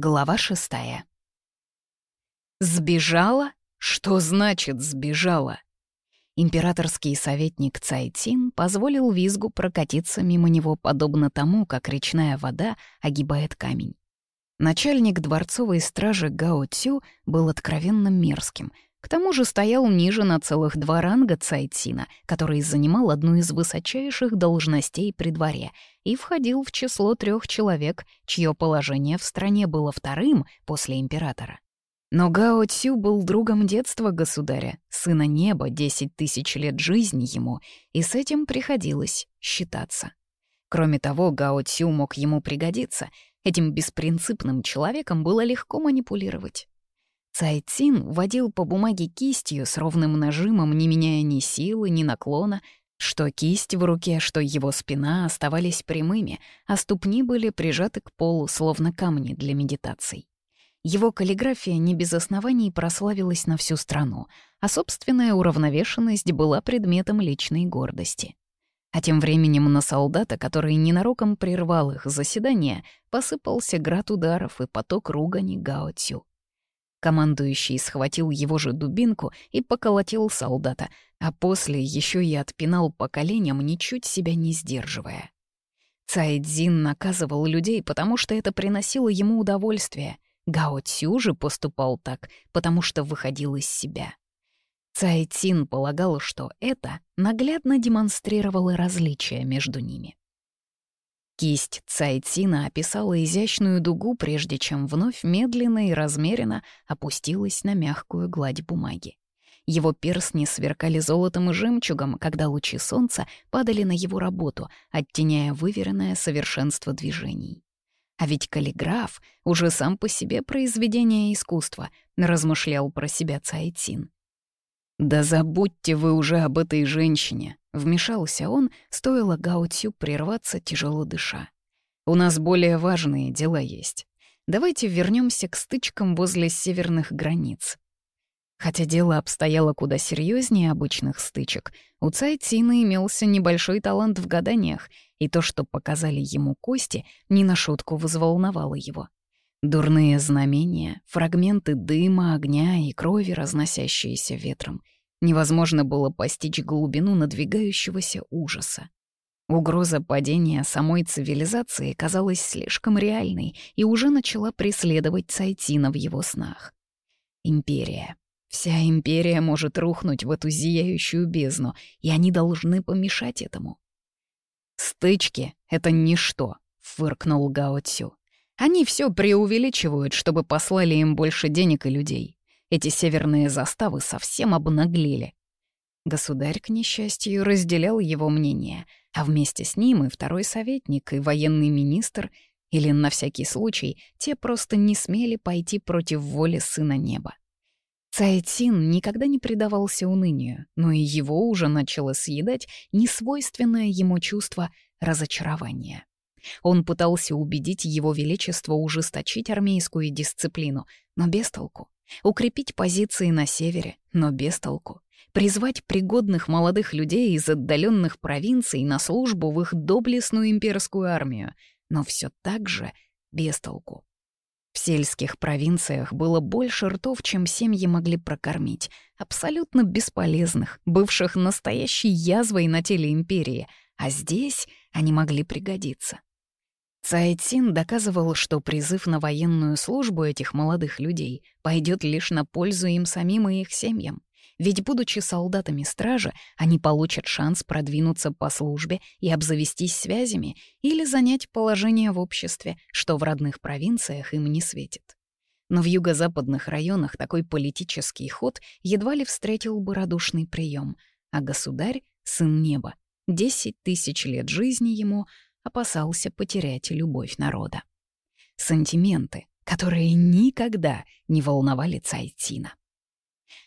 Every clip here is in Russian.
Глава шестая. «Сбежала? Что значит «сбежала»?» Императорский советник Цайтин позволил визгу прокатиться мимо него подобно тому, как речная вода огибает камень. Начальник дворцовой стражи Гао Цю был откровенно мерзким, к тому же стоял ниже на целых два ранга Цайтсина, который занимал одну из высочайших должностей при дворе и входил в число трех человек, чье положение в стране было вторым после императора. Но Гао Цю был другом детства государя, сына неба, десять тысяч лет жизни ему, и с этим приходилось считаться. Кроме того, Гао Цю мог ему пригодиться, этим беспринципным человеком было легко манипулировать. Цайцин водил по бумаге кистью с ровным нажимом, не меняя ни силы, ни наклона. Что кисть в руке, что его спина оставались прямыми, а ступни были прижаты к полу, словно камни для медитаций. Его каллиграфия не без оснований прославилась на всю страну, а собственная уравновешенность была предметом личной гордости. А тем временем на солдата, который ненароком прервал их заседание, посыпался град ударов и поток ругани Гао Цю. Командующий схватил его же дубинку и поколотил солдата, а после еще и отпинал по коленям, ничуть себя не сдерживая. Цайдзин наказывал людей, потому что это приносило ему удовольствие. Гао Цю же поступал так, потому что выходил из себя. Цайцин полагал, что это наглядно демонстрировало различия между ними. Кисть Цайтина описала изящную дугу, прежде чем вновь медленно и размеренно опустилась на мягкую гладь бумаги. Его перстни сверкали золотом и жемчугом, когда лучи солнца падали на его работу, оттеняя выверенное совершенство движений. А ведь каллиграф уже сам по себе произведение искусства, размышлял про себя Цайтин. «Да забудьте вы уже об этой женщине», — вмешался он, стоило Гаутю прерваться, тяжело дыша. «У нас более важные дела есть. Давайте вернемся к стычкам возле северных границ». Хотя дело обстояло куда серьезнее обычных стычек, у Цайтина имелся небольшой талант в гаданиях, и то, что показали ему кости, не на шутку взволновало его. Дурные знамения, фрагменты дыма, огня и крови, разносящиеся ветром. Невозможно было постичь глубину надвигающегося ужаса. Угроза падения самой цивилизации казалась слишком реальной и уже начала преследовать Сайтина в его снах. Империя. Вся империя может рухнуть в эту зияющую бездну, и они должны помешать этому. «Стычки — это ничто», — фыркнул Гао Цю. Они все преувеличивают, чтобы послали им больше денег и людей. Эти северные заставы совсем обнаглели. Государь, к несчастью, разделял его мнение, а вместе с ним и второй советник, и военный министр, или, на всякий случай, те просто не смели пойти против воли сына неба. Цайтин никогда не предавался унынию, но и его уже начало съедать несвойственное ему чувство разочарования. Он пытался убедить его величество ужесточить армейскую дисциплину, но без толку. Укрепить позиции на севере, но без толку. Призвать пригодных молодых людей из отдаленных провинций на службу в их доблестную имперскую армию, но все так же без толку. В сельских провинциях было больше ртов, чем семьи могли прокормить, абсолютно бесполезных, бывших настоящей язвой на теле империи, а здесь они могли пригодиться. Цайтин доказывал, что призыв на военную службу этих молодых людей пойдет лишь на пользу им самим и их семьям. Ведь, будучи солдатами стражи, они получат шанс продвинуться по службе и обзавестись связями или занять положение в обществе, что в родных провинциях им не светит. Но в юго-западных районах такой политический ход едва ли встретил бы радушный прием, а государь — сын неба. Десять тысяч лет жизни ему — опасался потерять любовь народа. Сантименты, которые никогда не волновали Цайтина.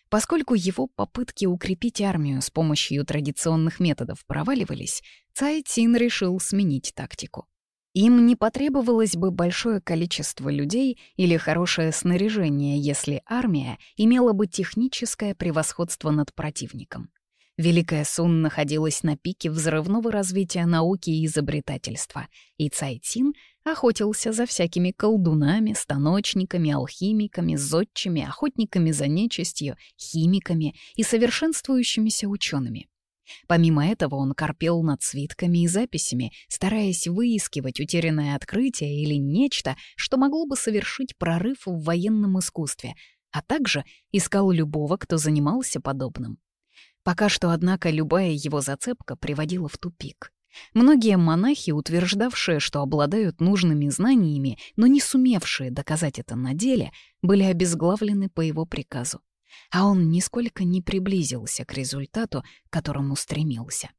Поскольку его попытки укрепить армию с помощью традиционных методов проваливались, Цайтин решил сменить тактику. Им не потребовалось бы большое количество людей или хорошее снаряжение, если армия имела бы техническое превосходство над противником. Великая Сун находилась на пике взрывного развития науки и изобретательства, и Цайтин охотился за всякими колдунами, станочниками, алхимиками, зодчими, охотниками за нечистью, химиками и совершенствующимися учеными. Помимо этого он корпел над свитками и записями, стараясь выискивать утерянное открытие или нечто, что могло бы совершить прорыв в военном искусстве, а также искал любого, кто занимался подобным. Пока что, однако, любая его зацепка приводила в тупик. Многие монахи, утверждавшие, что обладают нужными знаниями, но не сумевшие доказать это на деле, были обезглавлены по его приказу. А он нисколько не приблизился к результату, к которому стремился.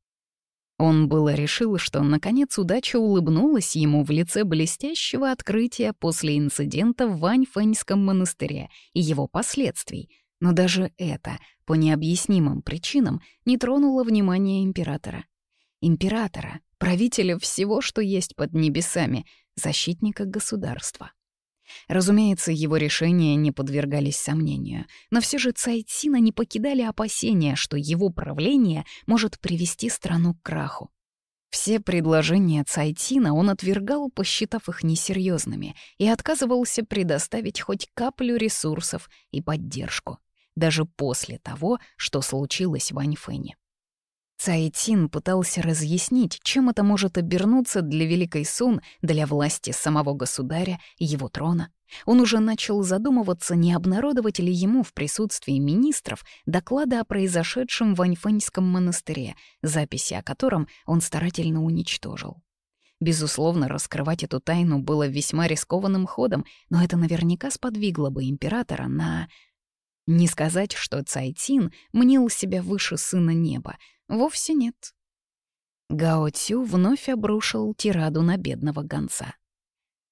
Он было решил, что, наконец, удача улыбнулась ему в лице блестящего открытия после инцидента в Ваньфэньском монастыре и его последствий — но даже это, по необъяснимым причинам, не тронуло внимания императора. Императора, правителя всего, что есть под небесами, защитника государства. Разумеется, его решения не подвергались сомнению, но все же Цайтсина не покидали опасения, что его правление может привести страну к краху. Все предложения Цайтина он отвергал, посчитав их несерьезными, и отказывался предоставить хоть каплю ресурсов и поддержку даже после того, что случилось в Аньфэне. Цайтин пытался разъяснить, чем это может обернуться для Великой Сун, для власти самого государя и его трона. Он уже начал задумываться, не обнародовать ли ему в присутствии министров доклада о произошедшем в Аньфэньском монастыре, записи о котором он старательно уничтожил. Безусловно, раскрывать эту тайну было весьма рискованным ходом, но это наверняка сподвигло бы императора на не сказать, что Цайтин мнил себя выше сына неба. Вовсе нет. Гао Цю вновь обрушил тираду на бедного гонца.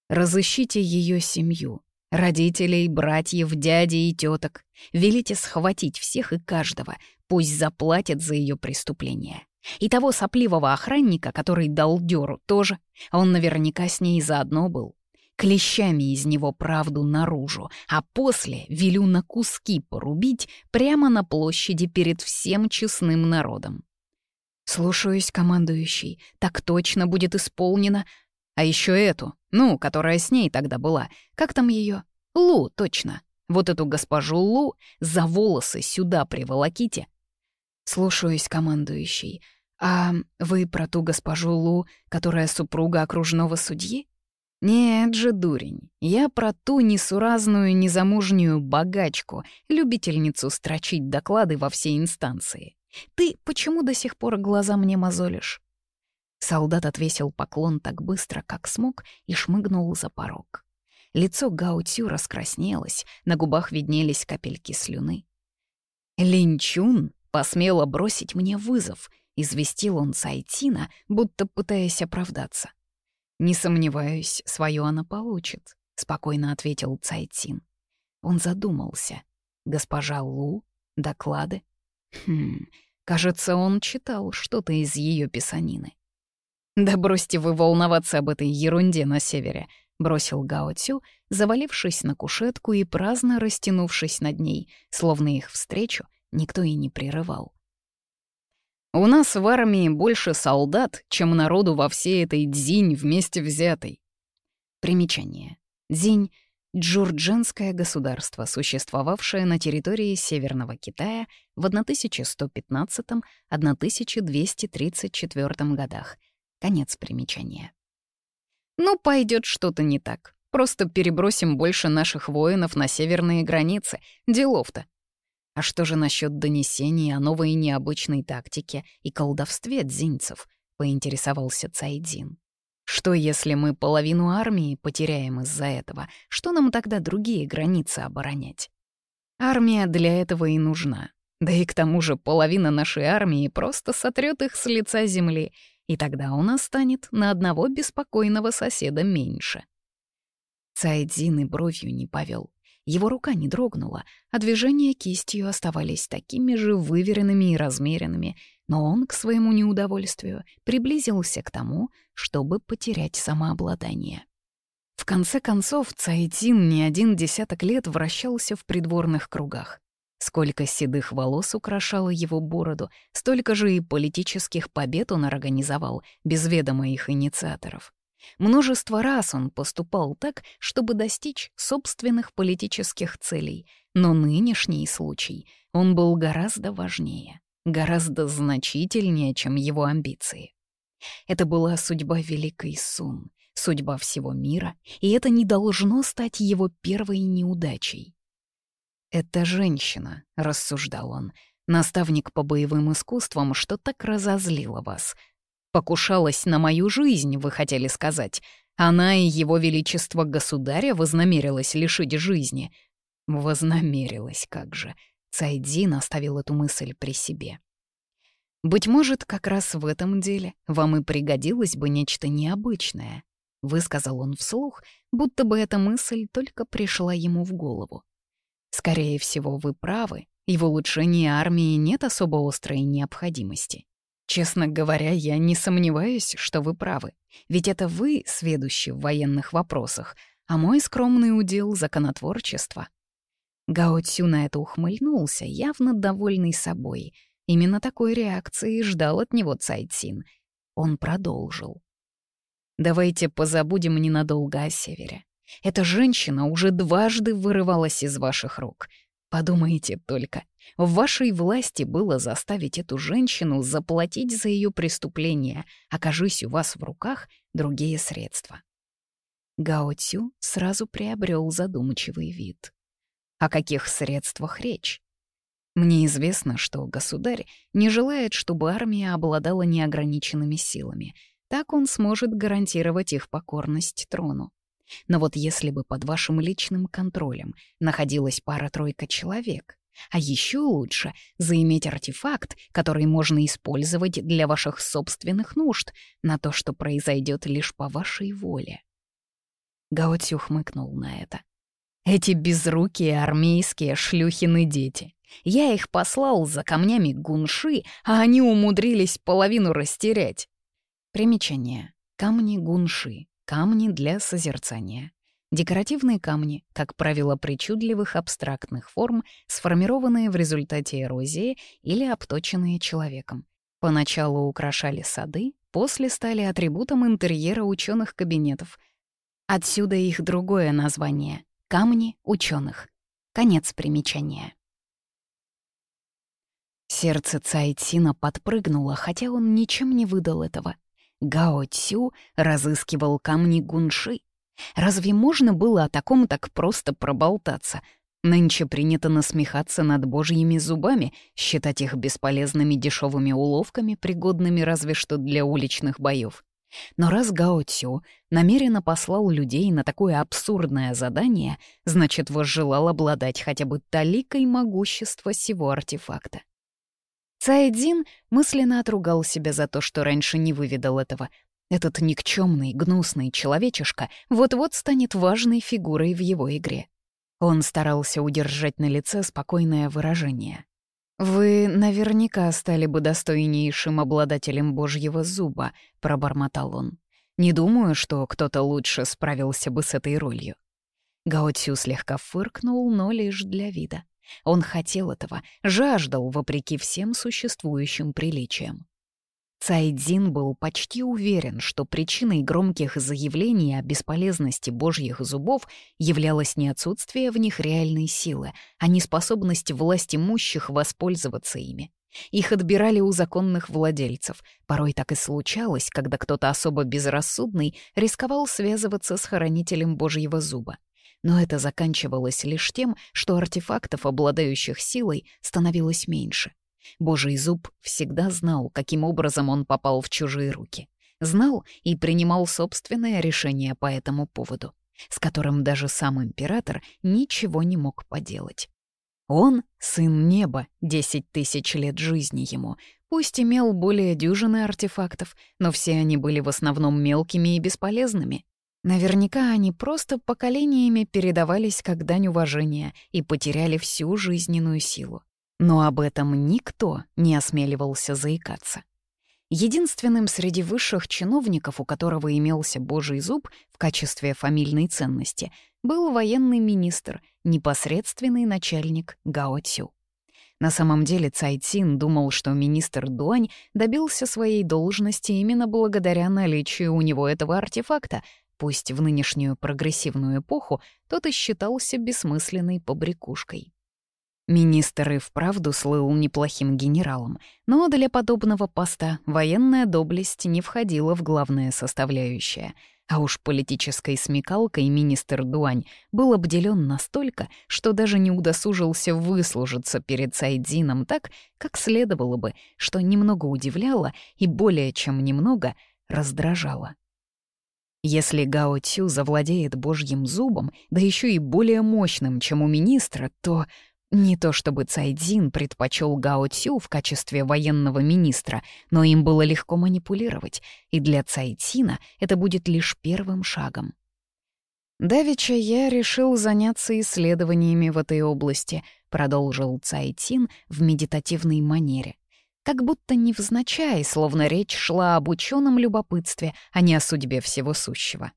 «Разыщите ее семью, родителей, братьев, дядей и теток. Велите схватить всех и каждого, пусть заплатят за ее преступление. И того сопливого охранника, который дал дёру, тоже. Он наверняка с ней заодно был клещами из него правду наружу, а после велю на куски порубить прямо на площади перед всем честным народом. «Слушаюсь, командующий, так точно будет исполнено. А еще эту, ну, которая с ней тогда была, как там ее? Лу, точно. Вот эту госпожу Лу за волосы сюда приволоките». «Слушаюсь, командующий. А вы про ту госпожу Лу, которая супруга окружного судьи?» Нет же, дурень, я про ту несуразную незамужнюю богачку, любительницу строчить доклады во все инстанции. Ты почему до сих пор глаза мне мозолишь? Солдат отвесил поклон так быстро, как смог, и шмыгнул за порог. Лицо Гаутю раскраснелось, на губах виднелись капельки слюны. «Линчун посмела бросить мне вызов», — известил он Сайтина, будто пытаясь оправдаться. «Не сомневаюсь, свое она получит», — спокойно ответил Цайтин. Он задумался. «Госпожа Лу? Доклады? Хм, кажется, он читал что-то из ее писанины». «Да бросьте вы волноваться об этой ерунде на севере», — бросил Гао Цю, завалившись на кушетку и праздно растянувшись над ней, словно их встречу никто и не прерывал. У нас в армии больше солдат, чем народу во всей этой дзинь вместе взятой. Примечание. Дзинь — джурдженское государство, существовавшее на территории Северного Китая в 1115-1234 годах. Конец примечания. Ну, пойдет что-то не так. Просто перебросим больше наших воинов на северные границы. Делов-то. А что же насчет донесений о новой необычной тактике и колдовстве дзинцев? поинтересовался Цайдин. Что если мы половину армии потеряем из-за этого? Что нам тогда другие границы оборонять? Армия для этого и нужна. Да и к тому же половина нашей армии просто сотрет их с лица земли, и тогда у нас станет на одного беспокойного соседа меньше. Цайдзин и бровью не повел. Его рука не дрогнула, а движения кистью оставались такими же выверенными и размеренными, но он, к своему неудовольствию, приблизился к тому, чтобы потерять самообладание. В конце концов, Цайтин не один десяток лет вращался в придворных кругах. Сколько седых волос украшало его бороду, столько же и политических побед он организовал, без ведома их инициаторов. Множество раз он поступал так, чтобы достичь собственных политических целей, но нынешний случай, он был гораздо важнее, гораздо значительнее, чем его амбиции. Это была судьба Великой Сун, судьба всего мира, и это не должно стать его первой неудачей. «Это женщина», — рассуждал он, — «наставник по боевым искусствам, что так разозлила вас покушалась на мою жизнь, вы хотели сказать. Она и его величество государя вознамерилась лишить жизни. Вознамерилась, как же. Цайдин оставил эту мысль при себе. Быть может, как раз в этом деле вам и пригодилось бы нечто необычное, высказал он вслух, будто бы эта мысль только пришла ему в голову. Скорее всего, вы правы, и в улучшении армии нет особо острой необходимости. Честно говоря, я не сомневаюсь, что вы правы. Ведь это вы сведущи в военных вопросах, а мой скромный удел — законотворчество. Гао Цю на это ухмыльнулся, явно довольный собой. Именно такой реакции ждал от него Цай Цин. Он продолжил. «Давайте позабудем ненадолго о Севере. Эта женщина уже дважды вырывалась из ваших рук — Подумайте только, в вашей власти было заставить эту женщину заплатить за ее преступление, окажись у вас в руках другие средства. Гао Цю сразу приобрел задумчивый вид. О каких средствах речь? Мне известно, что государь не желает, чтобы армия обладала неограниченными силами. Так он сможет гарантировать их покорность трону. Но вот если бы под вашим личным контролем находилась пара-тройка человек, а еще лучше заиметь артефакт, который можно использовать для ваших собственных нужд, на то, что произойдет лишь по вашей воле. Гаотсю хмыкнул на это. «Эти безрукие армейские шлюхины дети. Я их послал за камнями гунши, а они умудрились половину растерять». Примечание. Камни гунши камни для созерцания. Декоративные камни, как правило, причудливых абстрактных форм, сформированные в результате эрозии или обточенные человеком. Поначалу украшали сады, после стали атрибутом интерьера ученых кабинетов. Отсюда их другое название — камни ученых. Конец примечания. Сердце Цайтсина подпрыгнуло, хотя он ничем не выдал этого — Гао Цю разыскивал камни гунши. Разве можно было о таком так просто проболтаться? Нынче принято насмехаться над божьими зубами, считать их бесполезными дешевыми уловками, пригодными разве что для уличных боев. Но раз Гао Цю намеренно послал людей на такое абсурдное задание, значит, возжелал обладать хотя бы таликой могущества сего артефакта. Цайдин мысленно отругал себя за то, что раньше не выведал этого. Этот никчемный, гнусный человечишка вот-вот станет важной фигурой в его игре. Он старался удержать на лице спокойное выражение. «Вы наверняка стали бы достойнейшим обладателем божьего зуба», — пробормотал он. «Не думаю, что кто-то лучше справился бы с этой ролью». Гаотсю слегка фыркнул, но лишь для вида. Он хотел этого, жаждал, вопреки всем существующим приличиям. Цайдзин был почти уверен, что причиной громких заявлений о бесполезности божьих зубов являлось не отсутствие в них реальной силы, а неспособность власть имущих воспользоваться ими. Их отбирали у законных владельцев. Порой так и случалось, когда кто-то особо безрассудный рисковал связываться с хранителем божьего зуба но это заканчивалось лишь тем, что артефактов, обладающих силой, становилось меньше. Божий зуб всегда знал, каким образом он попал в чужие руки. Знал и принимал собственное решение по этому поводу, с которым даже сам император ничего не мог поделать. Он — сын неба, десять тысяч лет жизни ему, пусть имел более дюжины артефактов, но все они были в основном мелкими и бесполезными. Наверняка они просто поколениями передавались как дань уважения и потеряли всю жизненную силу. Но об этом никто не осмеливался заикаться. Единственным среди высших чиновников, у которого имелся божий зуб в качестве фамильной ценности, был военный министр, непосредственный начальник Гао Цю. На самом деле Цай Цайтин думал, что министр Дуань добился своей должности именно благодаря наличию у него этого артефакта, Пусть в нынешнюю прогрессивную эпоху тот и считался бессмысленной побрякушкой. Министр и вправду слыл неплохим генералом, но для подобного поста военная доблесть не входила в главное составляющее, а уж политической смекалкой министр Дуань был обделен настолько, что даже не удосужился выслужиться перед Сайдзином так, как следовало бы, что немного удивляло и более чем немного раздражало. Если Гао Цю завладеет божьим зубом, да еще и более мощным, чем у министра, то не то чтобы Цайдзин предпочел Гао Цю в качестве военного министра, но им было легко манипулировать, и для Цайдзина это будет лишь первым шагом. «Давеча я решил заняться исследованиями в этой области», — продолжил Цайтин в медитативной манере как будто невзначай, словно речь шла об ученом любопытстве, а не о судьбе всего сущего.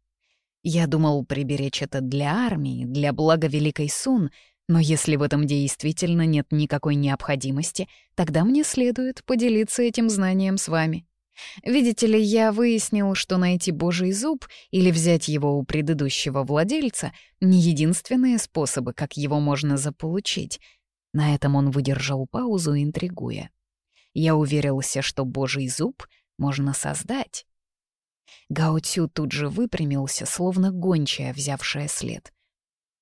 Я думал приберечь это для армии, для блага Великой Сун, но если в этом действительно нет никакой необходимости, тогда мне следует поделиться этим знанием с вами. Видите ли, я выяснил, что найти божий зуб или взять его у предыдущего владельца — не единственные способы, как его можно заполучить. На этом он выдержал паузу, интригуя я уверился, что божий зуб можно создать. Гаотю тут же выпрямился, словно гончая, взявшая след.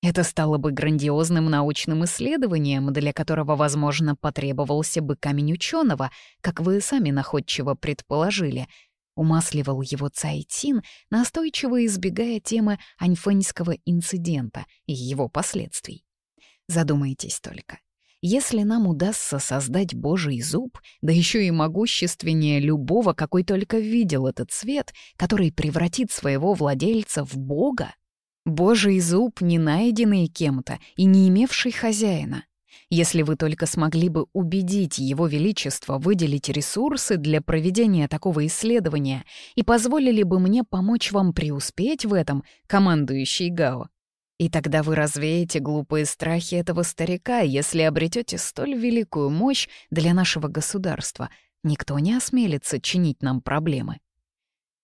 Это стало бы грандиозным научным исследованием, для которого, возможно, потребовался бы камень ученого, как вы сами находчиво предположили. Умасливал его Цайтин, настойчиво избегая темы аньфэньского инцидента и его последствий. Задумайтесь только. Если нам удастся создать божий зуб, да еще и могущественнее любого, какой только видел этот свет, который превратит своего владельца в бога, божий зуб, не найденный кем-то и не имевший хозяина, если вы только смогли бы убедить Его Величество выделить ресурсы для проведения такого исследования и позволили бы мне помочь вам преуспеть в этом, командующий Гао, и тогда вы развеете глупые страхи этого старика, если обретете столь великую мощь для нашего государства. Никто не осмелится чинить нам проблемы.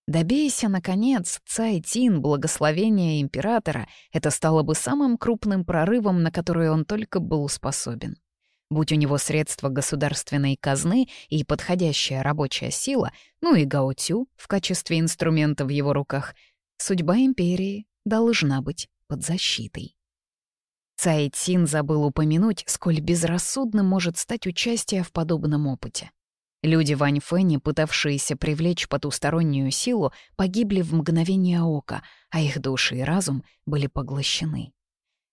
Добейся, наконец, Цайтин, благословения императора, это стало бы самым крупным прорывом, на который он только был способен. Будь у него средства государственной казны и подходящая рабочая сила, ну и гаутю в качестве инструмента в его руках, судьба империи должна быть под защитой. Цай Цин забыл упомянуть, сколь безрассудным может стать участие в подобном опыте. Люди Вань Фэни, пытавшиеся привлечь потустороннюю силу, погибли в мгновение ока, а их души и разум были поглощены.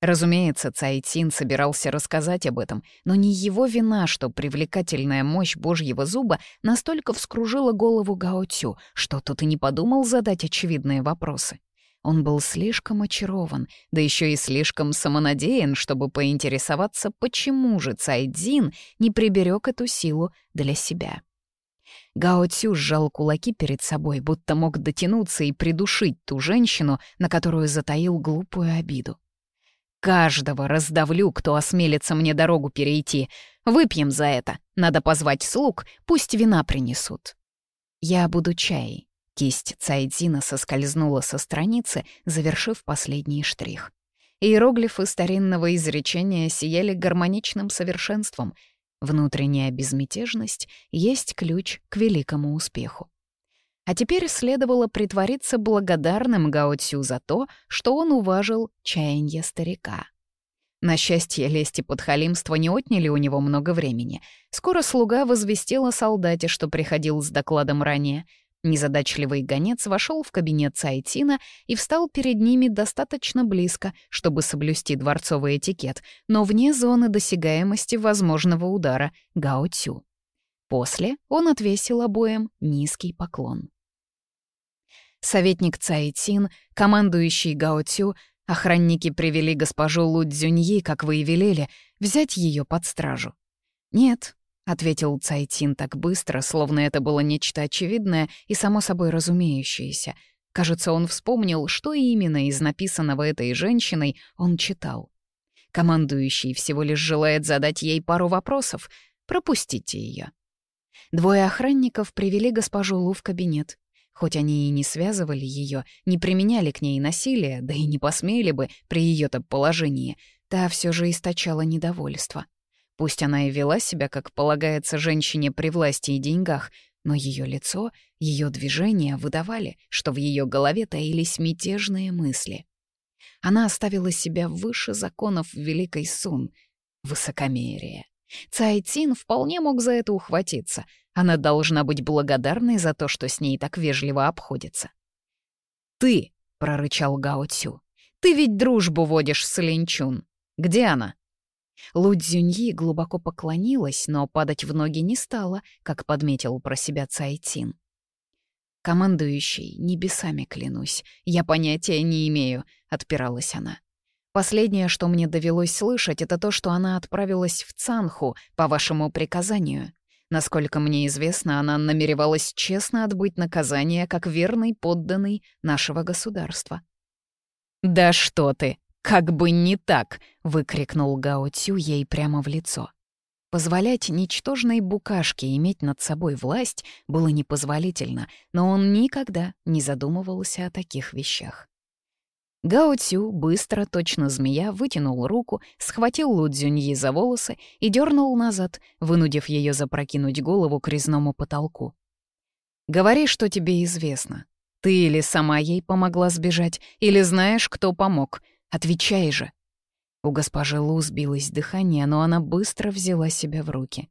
Разумеется, Цай Цин собирался рассказать об этом, но не его вина, что привлекательная мощь божьего зуба настолько вскружила голову Гао Цю, что тот и не подумал задать очевидные вопросы. Он был слишком очарован, да еще и слишком самонадеян, чтобы поинтересоваться, почему же Цайдзин не приберег эту силу для себя. Гао Цю сжал кулаки перед собой, будто мог дотянуться и придушить ту женщину, на которую затаил глупую обиду. «Каждого раздавлю, кто осмелится мне дорогу перейти. Выпьем за это. Надо позвать слуг, пусть вина принесут». «Я буду чай», Кисть Цайдзина соскользнула со страницы, завершив последний штрих. Иероглифы старинного изречения сияли гармоничным совершенством. Внутренняя безмятежность есть ключ к великому успеху. А теперь следовало притвориться благодарным Гаоцю за то, что он уважил чаяние старика. На счастье, лести подхалимства не отняли у него много времени. Скоро слуга возвестила солдате, что приходил с докладом ранее — Незадачливый гонец вошел в кабинет Сайтина и встал перед ними достаточно близко, чтобы соблюсти дворцовый этикет, но вне зоны досягаемости возможного удара Гао Цю. После он отвесил обоим низкий поклон. Советник Цаитин, командующий Гао Цю, охранники привели госпожу Лу Цзюньи, как вы и велели, взять ее под стражу. Нет, — ответил Цайтин так быстро, словно это было нечто очевидное и само собой разумеющееся. Кажется, он вспомнил, что именно из написанного этой женщиной он читал. Командующий всего лишь желает задать ей пару вопросов. Пропустите ее. Двое охранников привели госпожу Лу в кабинет. Хоть они и не связывали ее, не применяли к ней насилия, да и не посмели бы при ее-то положении, та все же источала недовольство. Пусть она и вела себя, как полагается женщине при власти и деньгах, но ее лицо, ее движения выдавали, что в ее голове таились мятежные мысли. Она оставила себя выше законов Великой Сун. Высокомерие. Цай Цайтин вполне мог за это ухватиться. Она должна быть благодарной за то, что с ней так вежливо обходится. «Ты!» — прорычал Гао Цю. «Ты ведь дружбу водишь с Линчун. Где она?» Лудзюньи глубоко поклонилась, но падать в ноги не стала, как подметил про себя Цайтин. «Командующий, небесами клянусь, я понятия не имею», — отпиралась она. «Последнее, что мне довелось слышать, это то, что она отправилась в Цанху по вашему приказанию. Насколько мне известно, она намеревалась честно отбыть наказание как верный подданный нашего государства». «Да что ты!» «Как бы не так!» — выкрикнул Гао Цю ей прямо в лицо. Позволять ничтожной букашке иметь над собой власть было непозволительно, но он никогда не задумывался о таких вещах. Гао Цю быстро, точно змея, вытянул руку, схватил Лу Цзюньи за волосы и дернул назад, вынудив ее запрокинуть голову к резному потолку. «Говори, что тебе известно. Ты или сама ей помогла сбежать, или знаешь, кто помог», Отвечай же!» У госпожи Лу сбилось дыхание, но она быстро взяла себя в руки.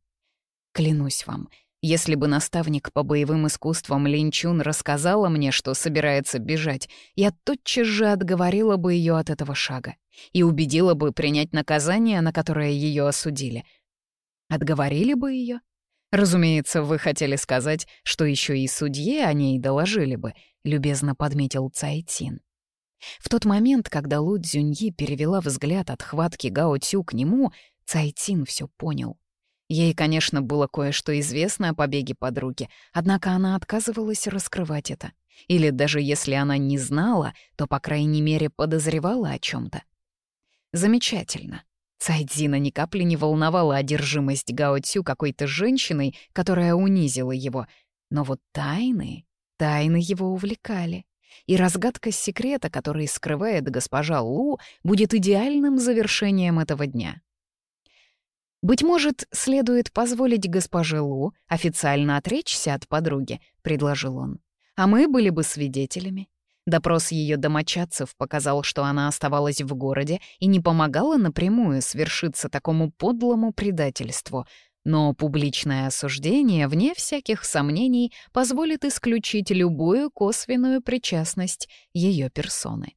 «Клянусь вам, если бы наставник по боевым искусствам Линчун рассказала мне, что собирается бежать, я тотчас же отговорила бы ее от этого шага и убедила бы принять наказание, на которое ее осудили. Отговорили бы ее? Разумеется, вы хотели сказать, что еще и судье о ней доложили бы, любезно подметил Цайтин. В тот момент, когда Лу Цзюньи перевела взгляд от хватки Гао Цю к нему, Цайтин все понял. Ей, конечно, было кое-что известно о побеге подруги, однако она отказывалась раскрывать это. Или даже если она не знала, то, по крайней мере, подозревала о чем то Замечательно. Сайдзина ни капли не волновала одержимость Гао Цю какой-то женщиной, которая унизила его. Но вот тайны, тайны его увлекали и разгадка секрета, который скрывает госпожа Лу, будет идеальным завершением этого дня. «Быть может, следует позволить госпоже Лу официально отречься от подруги», — предложил он. «А мы были бы свидетелями. Допрос ее домочадцев показал, что она оставалась в городе и не помогала напрямую свершиться такому подлому предательству. Но публичное осуждение, вне всяких сомнений, позволит исключить любую косвенную причастность ее персоны.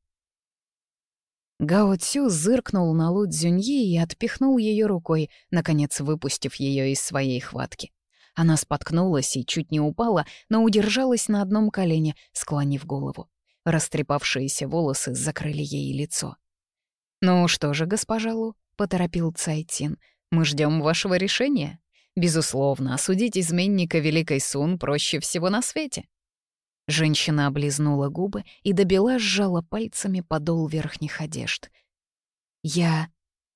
Гао Цю зыркнул на Лу Цзюньи и отпихнул ее рукой, наконец выпустив ее из своей хватки. Она споткнулась и чуть не упала, но удержалась на одном колене, склонив голову. Растрепавшиеся волосы закрыли ей лицо. «Ну что же, госпожа Лу?» — поторопил Цайтин — мы ждем вашего решения. Безусловно, осудить изменника Великой Сун проще всего на свете». Женщина облизнула губы и добила, сжала пальцами подол верхних одежд. «Я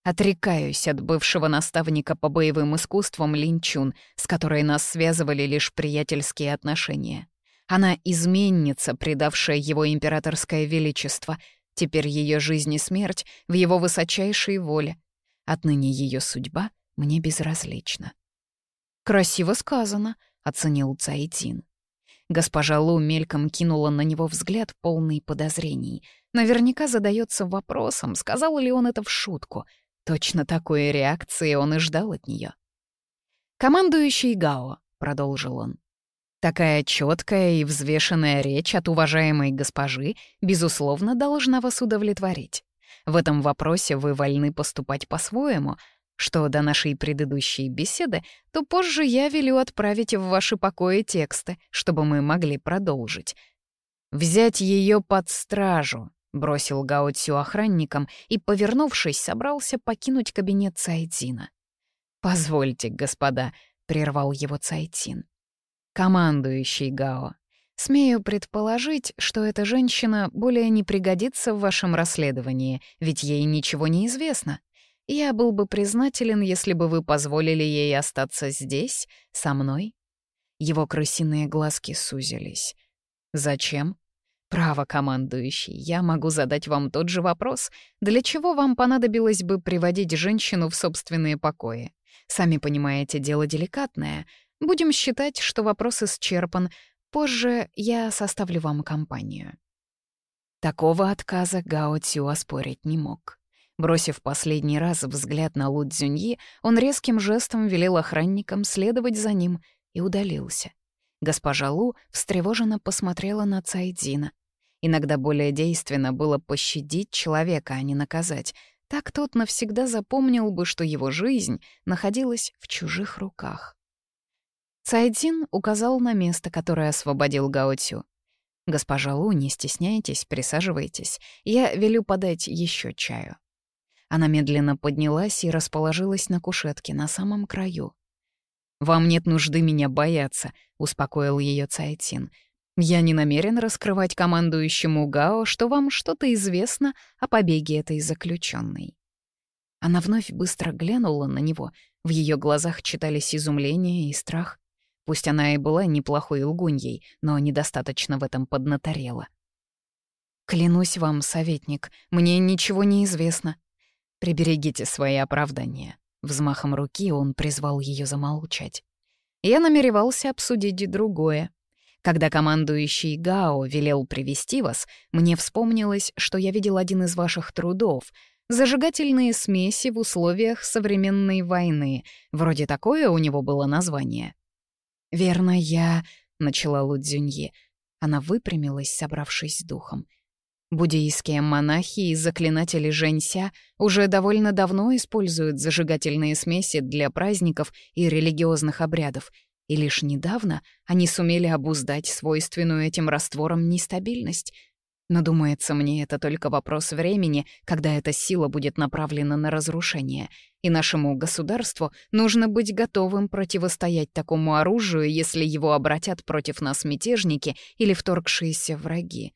отрекаюсь от бывшего наставника по боевым искусствам Линчун, с которой нас связывали лишь приятельские отношения. Она изменница, предавшая его императорское величество. Теперь ее жизнь и смерть в его высочайшей воле — Отныне ее судьба мне безразлична. «Красиво сказано», — оценил Цайдин. Госпожа Лу мельком кинула на него взгляд, полный подозрений. Наверняка задается вопросом, сказал ли он это в шутку. Точно такой реакции он и ждал от нее. «Командующий Гао», — продолжил он. «Такая четкая и взвешенная речь от уважаемой госпожи, безусловно, должна вас удовлетворить. В этом вопросе вы вольны поступать по-своему. Что до нашей предыдущей беседы, то позже я велю отправить в ваши покои тексты, чтобы мы могли продолжить. «Взять ее под стражу», — бросил Гао Цю охранникам и, повернувшись, собрался покинуть кабинет Цайтина. «Позвольте, господа», — прервал его Цайтин. «Командующий Гао, Смею предположить, что эта женщина более не пригодится в вашем расследовании, ведь ей ничего не известно. Я был бы признателен, если бы вы позволили ей остаться здесь, со мной». Его крысиные глазки сузились. «Зачем?» «Право, командующий, я могу задать вам тот же вопрос. Для чего вам понадобилось бы приводить женщину в собственные покои? Сами понимаете, дело деликатное. Будем считать, что вопрос исчерпан, Позже я составлю вам компанию». Такого отказа Гао Цю оспорить не мог. Бросив последний раз взгляд на Лу Цзюньи, он резким жестом велел охранникам следовать за ним и удалился. Госпожа Лу встревоженно посмотрела на Цайдина. Иногда более действенно было пощадить человека, а не наказать. Так тот навсегда запомнил бы, что его жизнь находилась в чужих руках. Цайдзин указал на место, которое освободил Гаотю. «Госпожа Лу, не стесняйтесь, присаживайтесь. Я велю подать еще чаю». Она медленно поднялась и расположилась на кушетке на самом краю. «Вам нет нужды меня бояться», — успокоил ее Цайтин. «Я не намерен раскрывать командующему Гао, что вам что-то известно о побеге этой заключенной. Она вновь быстро глянула на него. В ее глазах читались изумление и страх. Пусть она и была неплохой лгуньей, но недостаточно в этом поднаторела. «Клянусь вам, советник, мне ничего не известно. Приберегите свои оправдания». Взмахом руки он призвал ее замолчать. Я намеревался обсудить другое. Когда командующий Гао велел привести вас, мне вспомнилось, что я видел один из ваших трудов — зажигательные смеси в условиях современной войны. Вроде такое у него было название. «Верно, я...» — начала Лудзюньи. Она выпрямилась, собравшись с духом. Буддийские монахи и заклинатели Женься уже довольно давно используют зажигательные смеси для праздников и религиозных обрядов, и лишь недавно они сумели обуздать свойственную этим растворам нестабильность — но, думается, мне это только вопрос времени, когда эта сила будет направлена на разрушение. И нашему государству нужно быть готовым противостоять такому оружию, если его обратят против нас мятежники или вторгшиеся враги.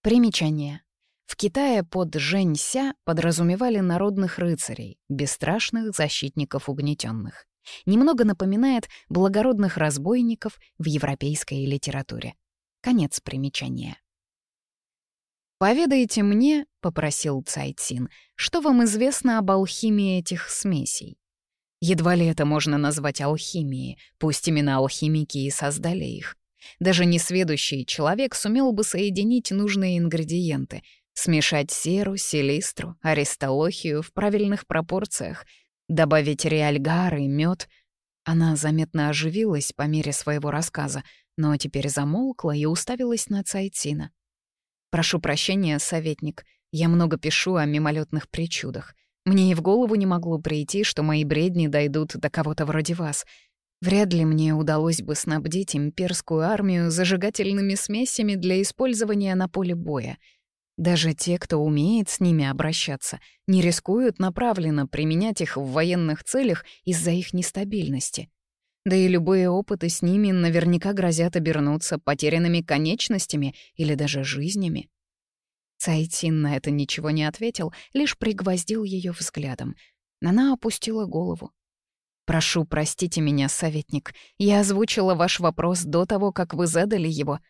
Примечание. В Китае под «женься» подразумевали народных рыцарей, бесстрашных защитников угнетенных. Немного напоминает благородных разбойников в европейской литературе. Конец примечания. «Поведайте мне», — попросил Цайтин, — «что вам известно об алхимии этих смесей?» Едва ли это можно назвать алхимией, пусть именно алхимики и создали их. Даже несведущий человек сумел бы соединить нужные ингредиенты, смешать серу, селистру, аристолохию в правильных пропорциях, добавить реальгар и мед. Она заметно оживилась по мере своего рассказа, но теперь замолкла и уставилась на Цайтина. Прошу прощения, советник. Я много пишу о мимолетных причудах. Мне и в голову не могло прийти, что мои бредни дойдут до кого-то вроде вас. Вряд ли мне удалось бы снабдить имперскую армию зажигательными смесями для использования на поле боя. Даже те, кто умеет с ними обращаться, не рискуют направленно применять их в военных целях из-за их нестабильности — да и любые опыты с ними наверняка грозят обернуться потерянными конечностями или даже жизнями. Цайтин на это ничего не ответил, лишь пригвоздил ее взглядом. Она опустила голову. «Прошу, простите меня, советник. Я озвучила ваш вопрос до того, как вы задали его».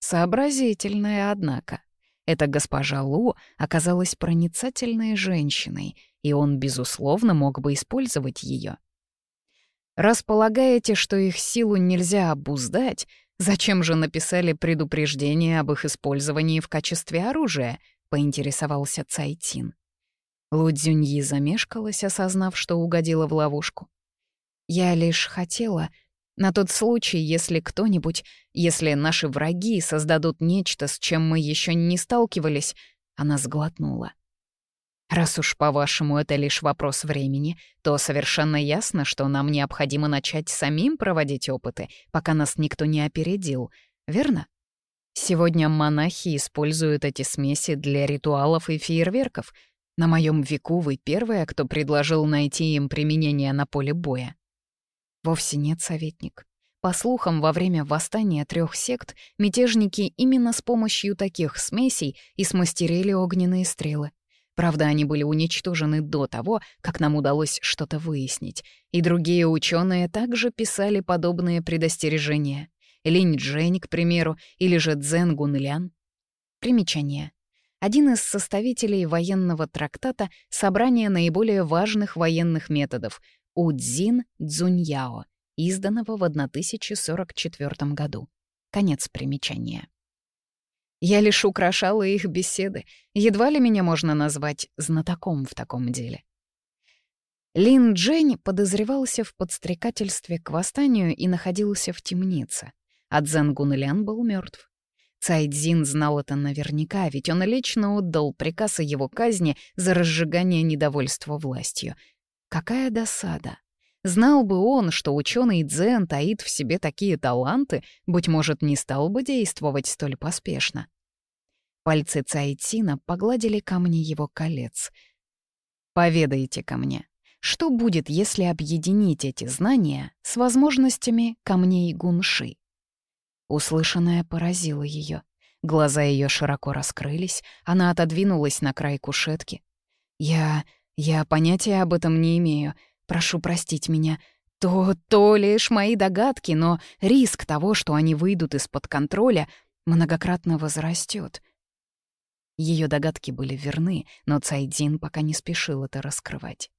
Сообразительная, однако. Эта госпожа Лу оказалась проницательной женщиной, и он, безусловно, мог бы использовать ее. Располагаете, что их силу нельзя обуздать, зачем же написали предупреждение об их использовании в качестве оружия?» — поинтересовался Цайтин. Лудзюньи замешкалась, осознав, что угодила в ловушку. «Я лишь хотела...» На тот случай, если кто-нибудь, если наши враги создадут нечто, с чем мы еще не сталкивались, она сглотнула. Раз уж, по-вашему, это лишь вопрос времени, то совершенно ясно, что нам необходимо начать самим проводить опыты, пока нас никто не опередил, верно? Сегодня монахи используют эти смеси для ритуалов и фейерверков. На моем веку вы первая, кто предложил найти им применение на поле боя. Вовсе нет, советник. По слухам, во время восстания трех сект мятежники именно с помощью таких смесей и смастерили огненные стрелы. Правда, они были уничтожены до того, как нам удалось что-то выяснить. И другие ученые также писали подобные предостережения. Линь Джень, к примеру, или же Цзэн Гунлян. Примечание. Один из составителей военного трактата «Собрание наиболее важных военных методов» Удзин Цзуньяо, изданного в 1044 году. Конец примечания. Я лишь украшала их беседы. Едва ли меня можно назвать знатоком в таком деле. Лин Джень подозревался в подстрекательстве к восстанию и находился в темнице. А Цзэн Гунлян был мертв. Цайдзин знал это наверняка, ведь он лично отдал приказ о его казни за разжигание недовольства властью. Какая досада! Знал бы он, что ученый Дзен таит в себе такие таланты, быть может, не стал бы действовать столь поспешно. Пальцы Цайтина погладили камни его колец. «Поведайте ко мне, что будет, если объединить эти знания с возможностями камней Гунши?» Услышанное поразило ее. Глаза ее широко раскрылись, она отодвинулась на край кушетки. «Я... я понятия об этом не имею. Прошу простить меня. То... то лишь мои догадки, но риск того, что они выйдут из-под контроля, многократно возрастет. Ее догадки были верны, но Цайдин пока не спешил это раскрывать.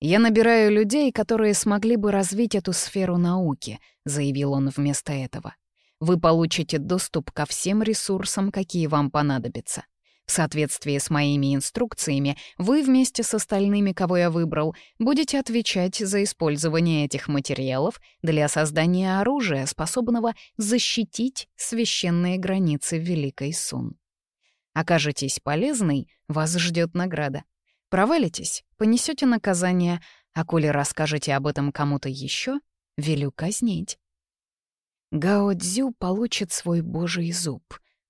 «Я набираю людей, которые смогли бы развить эту сферу науки», — заявил он вместо этого. «Вы получите доступ ко всем ресурсам, какие вам понадобятся. В соответствии с моими инструкциями, вы вместе с остальными, кого я выбрал, будете отвечать за использование этих материалов для создания оружия, способного защитить священные границы Великой Сун. Окажетесь полезной, вас ждет награда. Провалитесь, понесете наказание, а коли расскажете об этом кому-то еще, велю казнить. Гаодзю получит свой божий зуб.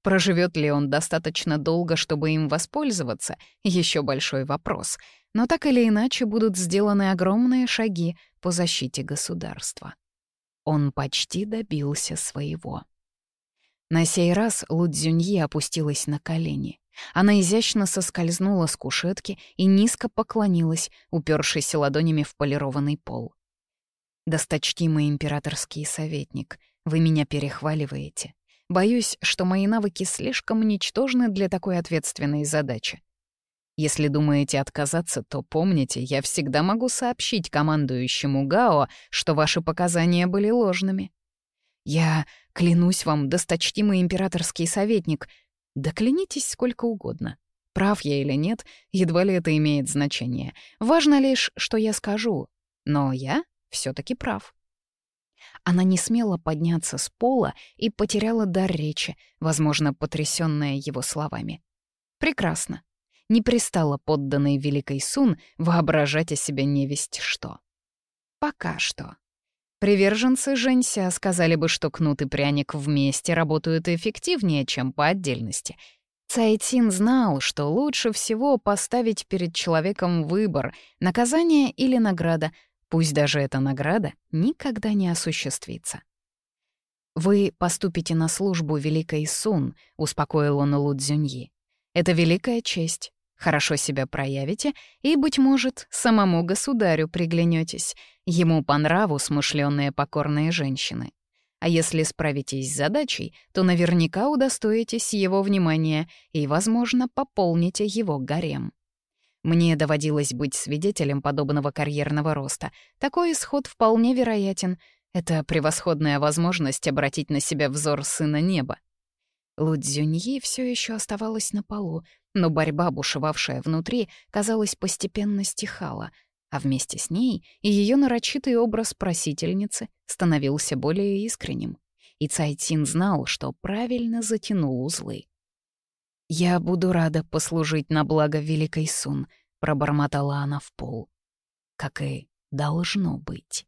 Проживет ли он достаточно долго, чтобы им воспользоваться, еще большой вопрос. Но так или иначе будут сделаны огромные шаги по защите государства. Он почти добился своего. На сей раз Лудзюньи опустилась на колени. Она изящно соскользнула с кушетки и низко поклонилась, упершись ладонями в полированный пол. «Досточтимый императорский советник, вы меня перехваливаете. Боюсь, что мои навыки слишком ничтожны для такой ответственной задачи. Если думаете отказаться, то помните, я всегда могу сообщить командующему Гао, что ваши показания были ложными. Я клянусь вам, досточтимый императорский советник, да клянитесь сколько угодно. Прав я или нет, едва ли это имеет значение. Важно лишь, что я скажу. Но я все таки прав. Она не смела подняться с пола и потеряла дар речи, возможно, потрясённая его словами. Прекрасно. Не пристала подданной Великой Сун воображать о себе невесть что. Пока что. Приверженцы Женься сказали бы, что кнут и пряник вместе работают эффективнее, чем по отдельности. Цайтин знал, что лучше всего поставить перед человеком выбор — наказание или награда, пусть даже эта награда никогда не осуществится. «Вы поступите на службу Великой Сун», — успокоил он Лу Цзюньи. «Это великая честь хорошо себя проявите и, быть может, самому государю приглянетесь. Ему по нраву смышленные покорные женщины. А если справитесь с задачей, то наверняка удостоитесь его внимания и, возможно, пополните его гарем. Мне доводилось быть свидетелем подобного карьерного роста. Такой исход вполне вероятен. Это превосходная возможность обратить на себя взор сына неба. Лудзюньи все еще оставалась на полу, но борьба, бушевавшая внутри, казалось, постепенно стихала, а вместе с ней и ее нарочитый образ просительницы становился более искренним. И Цайтин знал, что правильно затянул узлы. «Я буду рада послужить на благо Великой Сун», — пробормотала она в пол. «Как и должно быть».